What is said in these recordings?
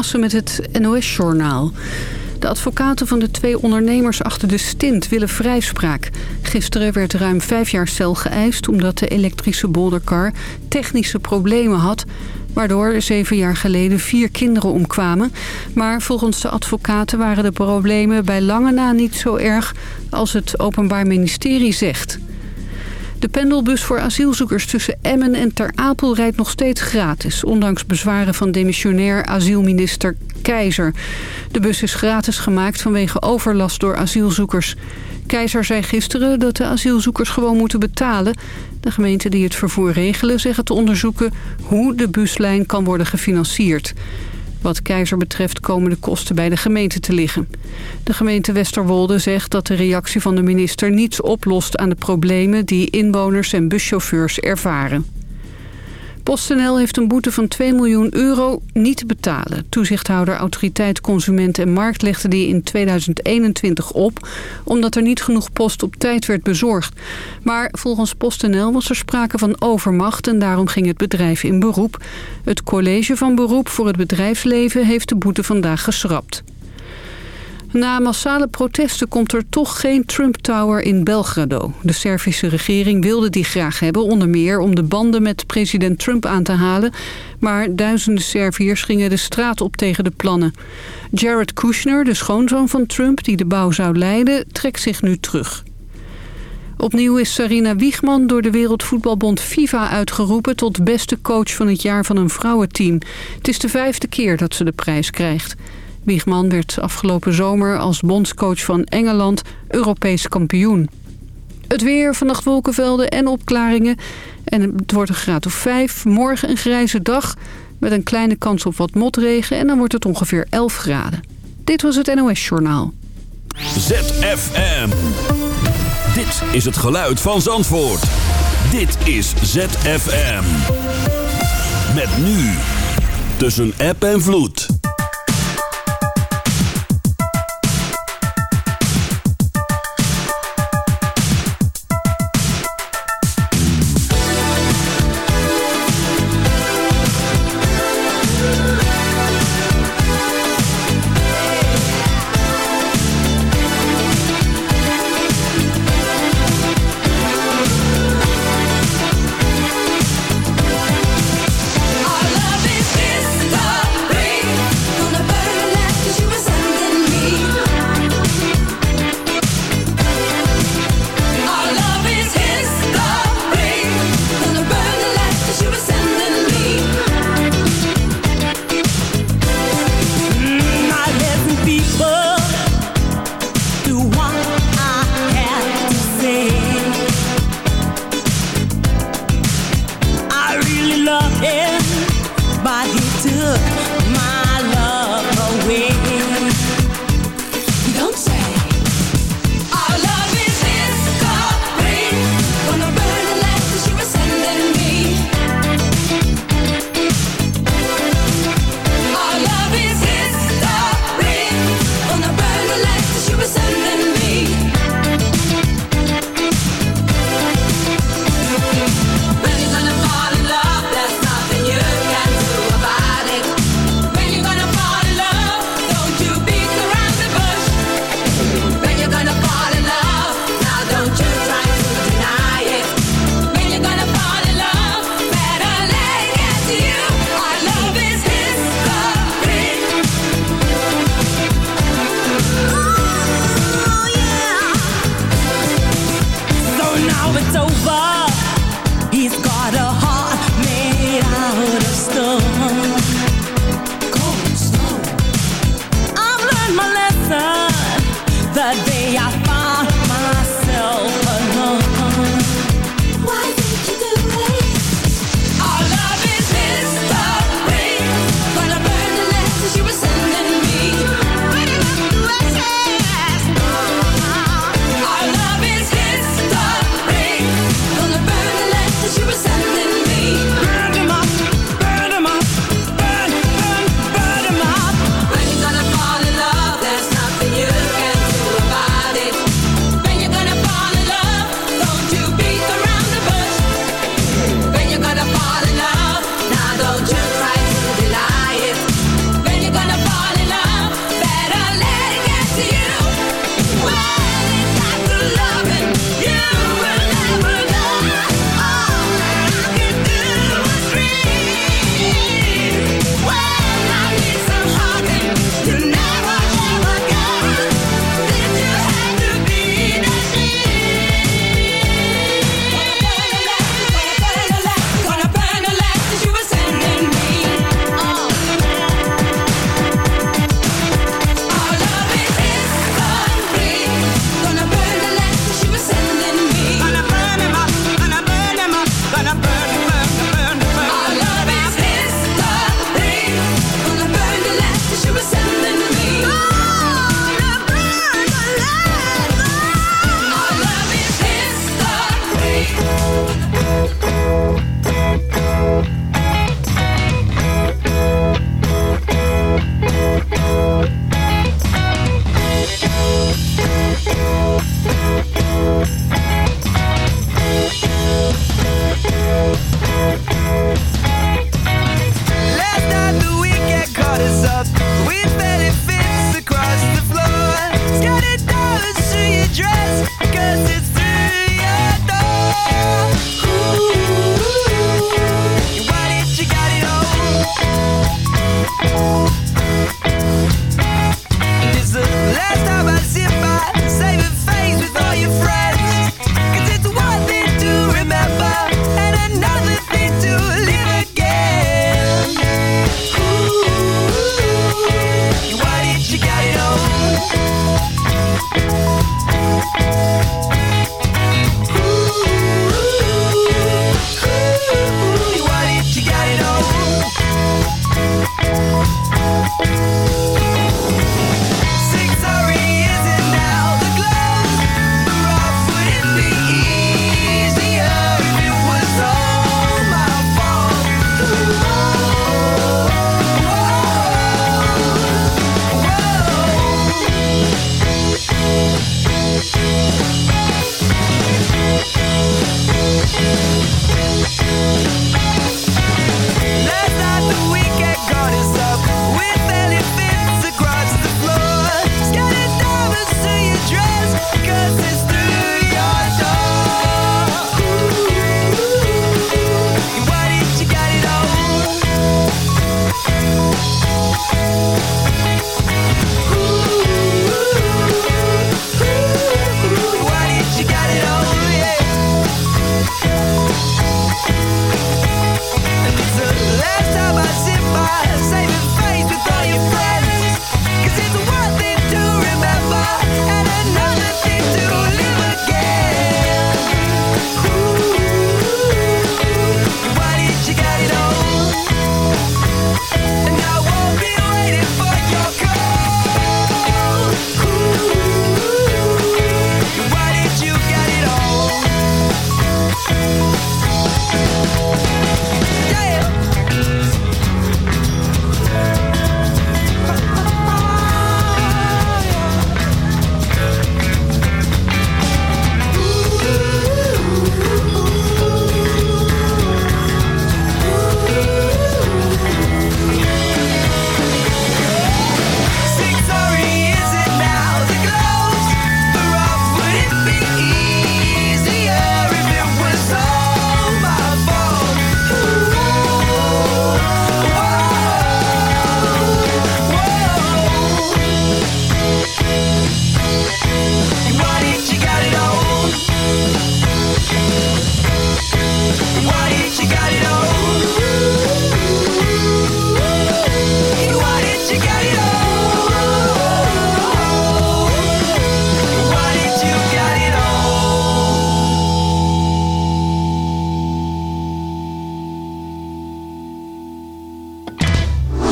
Met het NOS-journaal. De advocaten van de twee ondernemers achter de stint willen vrijspraak. Gisteren werd ruim vijf jaar cel geëist omdat de elektrische bolderkar technische problemen had... waardoor zeven jaar geleden vier kinderen omkwamen. Maar volgens de advocaten waren de problemen bij lange na niet zo erg als het Openbaar Ministerie zegt... De pendelbus voor asielzoekers tussen Emmen en Ter Apel rijdt nog steeds gratis... ondanks bezwaren van demissionair asielminister Keizer. De bus is gratis gemaakt vanwege overlast door asielzoekers. Keizer zei gisteren dat de asielzoekers gewoon moeten betalen. De gemeenten die het vervoer regelen zeggen te onderzoeken... hoe de buslijn kan worden gefinancierd. Wat Keizer betreft komen de kosten bij de gemeente te liggen. De gemeente Westerwolde zegt dat de reactie van de minister niets oplost aan de problemen die inwoners en buschauffeurs ervaren. PostNL heeft een boete van 2 miljoen euro niet te betalen. Toezichthouder Autoriteit Consument en Markt legde die in 2021 op... omdat er niet genoeg post op tijd werd bezorgd. Maar volgens PostNL was er sprake van overmacht... en daarom ging het bedrijf in beroep. Het college van beroep voor het bedrijfsleven heeft de boete vandaag geschrapt. Na massale protesten komt er toch geen Trump Tower in Belgrado. De Servische regering wilde die graag hebben, onder meer om de banden met president Trump aan te halen. Maar duizenden Serviërs gingen de straat op tegen de plannen. Jared Kushner, de schoonzoon van Trump die de bouw zou leiden, trekt zich nu terug. Opnieuw is Sarina Wiegman door de Wereldvoetbalbond FIFA uitgeroepen... tot beste coach van het jaar van een vrouwenteam. Het is de vijfde keer dat ze de prijs krijgt. Wiegman werd afgelopen zomer als bondscoach van Engeland Europees kampioen. Het weer, vannacht wolkenvelden en opklaringen. En het wordt een graad of 5. Morgen een grijze dag met een kleine kans op wat motregen. En dan wordt het ongeveer 11 graden. Dit was het NOS Journaal. ZFM. Dit is het geluid van Zandvoort. Dit is ZFM. Met nu. Tussen app en vloed.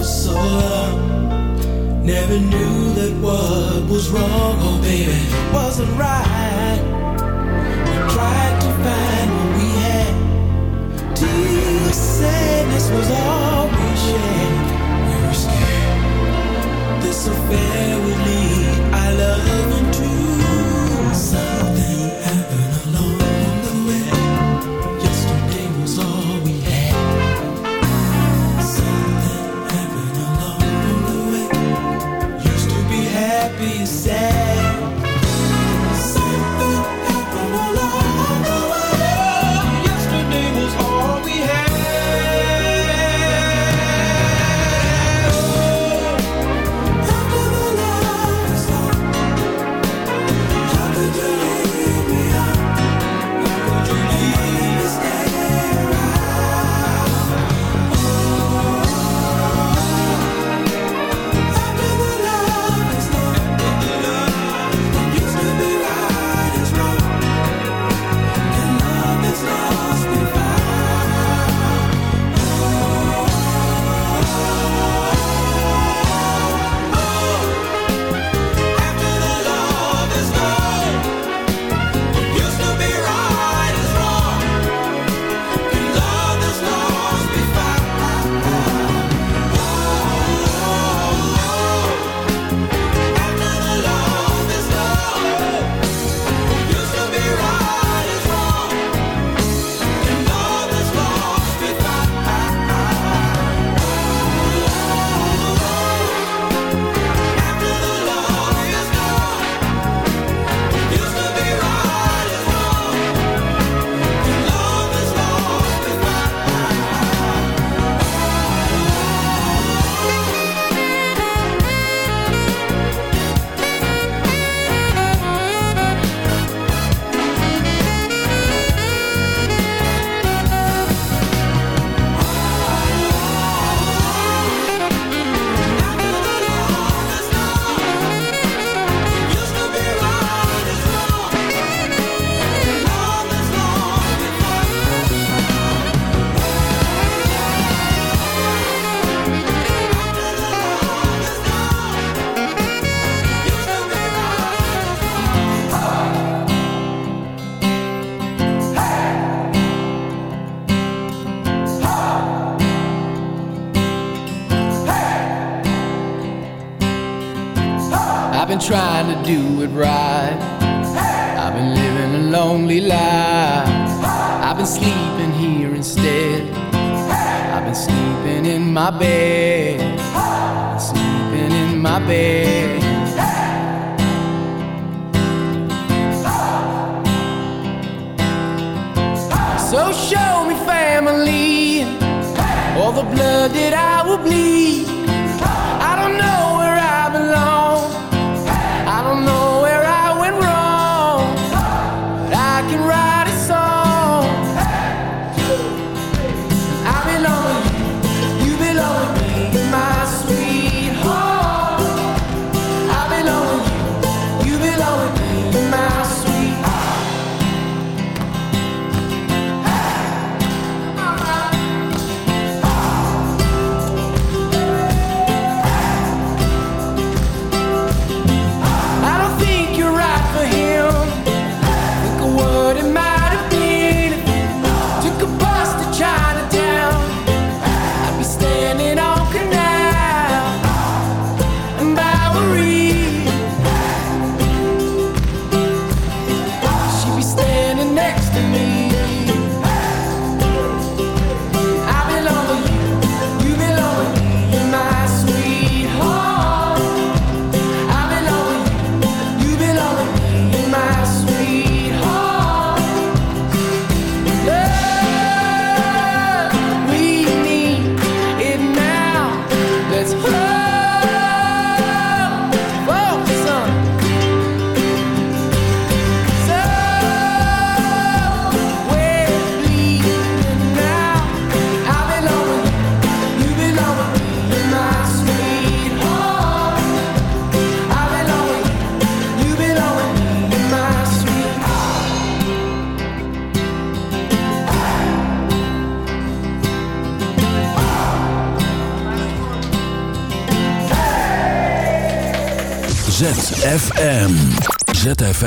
for so long. Never knew that what was wrong, oh baby, wasn't right. We tried to find what we had. Deep sadness was all we shared. We were scared this affair would lead.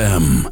ZFM.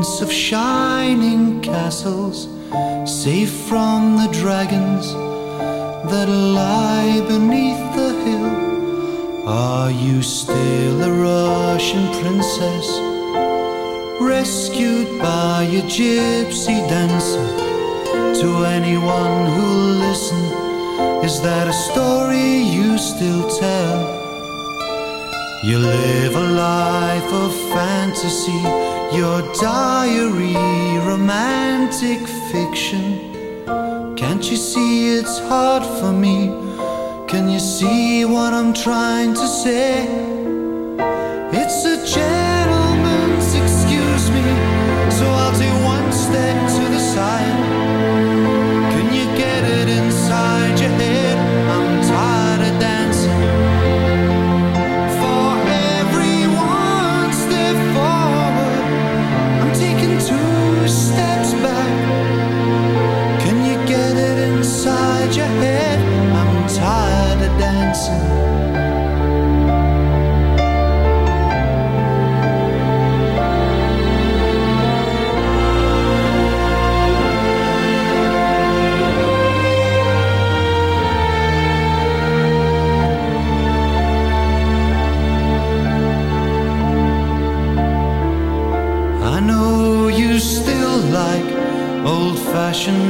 prince of shining castles, safe from the dragons that lie beneath the hill. Are you still a Russian princess, rescued by a gypsy dancer? To anyone who'll listen, is that a story you still tell? You live a life of fantasy your diary, romantic fiction. Can't you see it's hard for me? Can you see what I'm trying to say?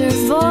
answer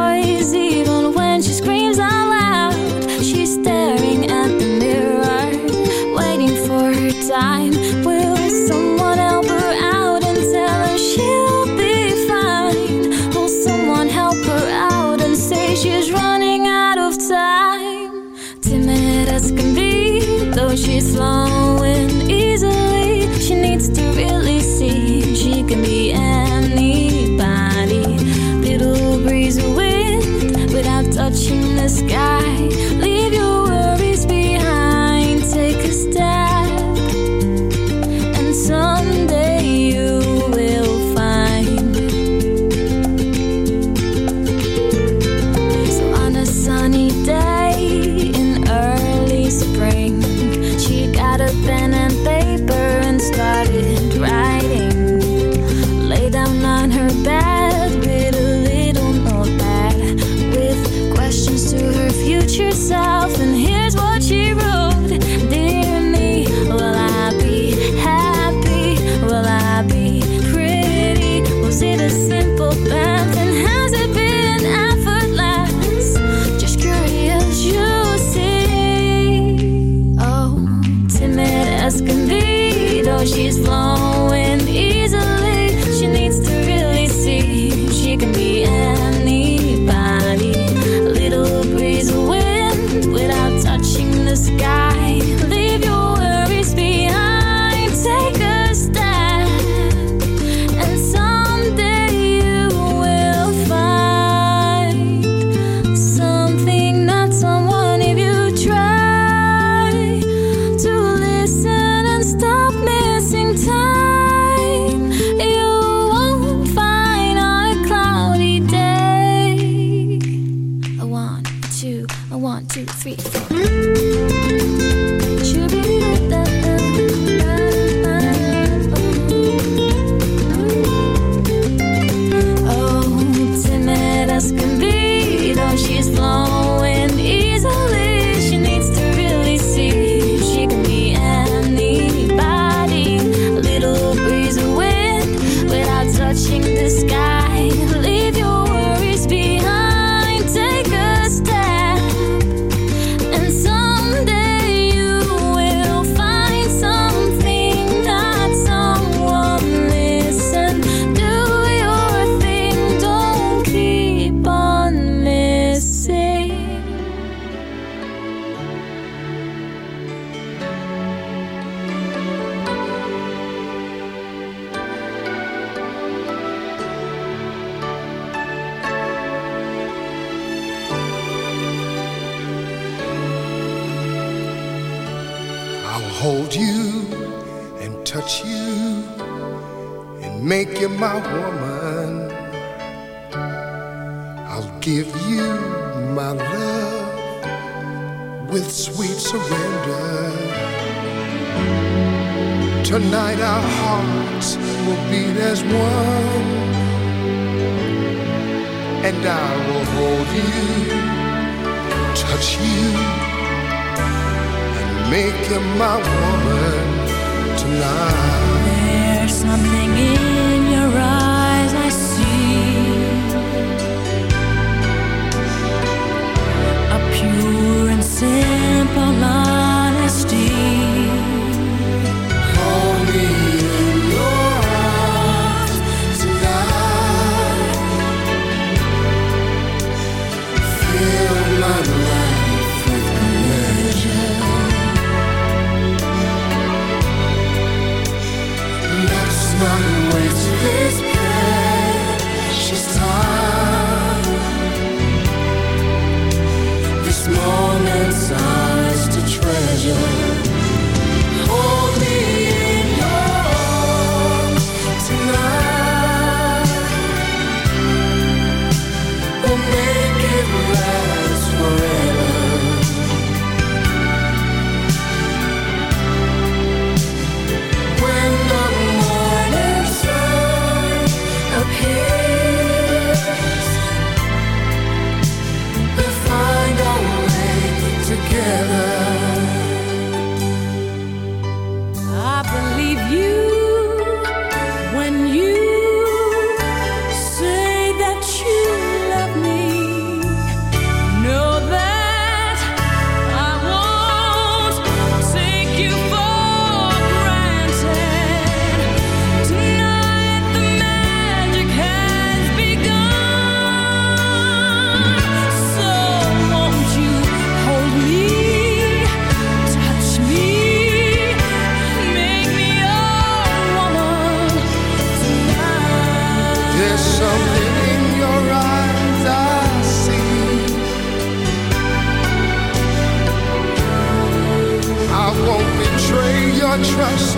trust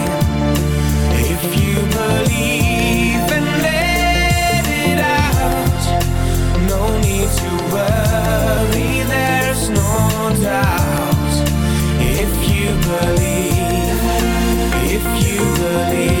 believe